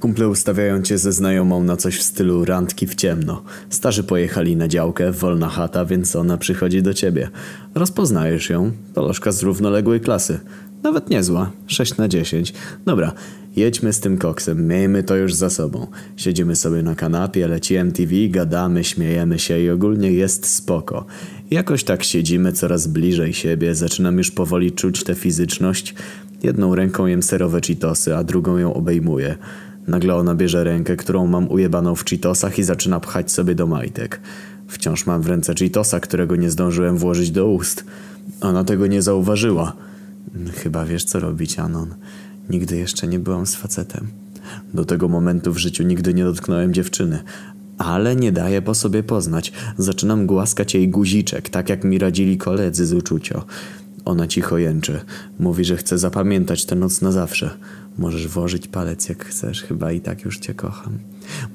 Kumple ustawiają cię ze znajomą na coś w stylu randki w ciemno. Starzy pojechali na działkę, wolna chata, więc ona przychodzi do ciebie. Rozpoznajesz ją, to lożka z równoległej klasy. Nawet niezła, 6 na 10. Dobra, jedźmy z tym koksem, miejmy to już za sobą. Siedzimy sobie na kanapie, leci MTV, gadamy, śmiejemy się i ogólnie jest spoko. Jakoś tak siedzimy coraz bliżej siebie, zaczynam już powoli czuć tę fizyczność. Jedną ręką jem serowe cheetosy, a drugą ją obejmuję. Nagle ona bierze rękę, którą mam ujebaną w cheetosach i zaczyna pchać sobie do majtek. Wciąż mam w ręce cheetosa, którego nie zdążyłem włożyć do ust. Ona tego nie zauważyła. Chyba wiesz co robić, Anon. Nigdy jeszcze nie byłam z facetem. Do tego momentu w życiu nigdy nie dotknąłem dziewczyny. Ale nie daję po sobie poznać. Zaczynam głaskać jej guziczek, tak jak mi radzili koledzy z uczucio. Ona cicho jęczy. Mówi, że chce zapamiętać tę noc na zawsze. Możesz włożyć palec jak chcesz, chyba i tak już cię kocham.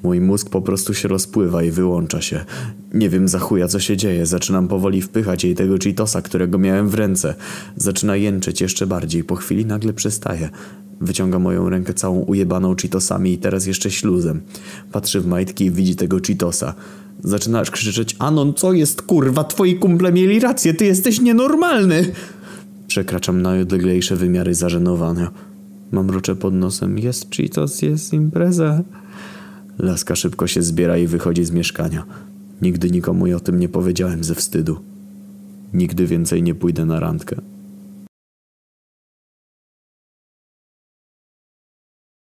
Mój mózg po prostu się rozpływa i wyłącza się. Nie wiem za chuja co się dzieje. Zaczynam powoli wpychać jej tego cheetosa, którego miałem w ręce. Zaczyna jęczeć jeszcze bardziej. Po chwili nagle przestaje. Wyciąga moją rękę całą ujebaną cheetosami i teraz jeszcze śluzem. Patrzy w majtki i widzi tego cheetosa. Zaczynasz krzyczeć, Anon, co jest kurwa? Twoi kumple mieli rację, ty jesteś nienormalny! Przekraczam najodleglejsze wymiary zażenowania. Mam mruczę pod nosem. Jest Cheetos, jest impreza. Laska szybko się zbiera i wychodzi z mieszkania. Nigdy nikomu o tym nie powiedziałem ze wstydu. Nigdy więcej nie pójdę na randkę.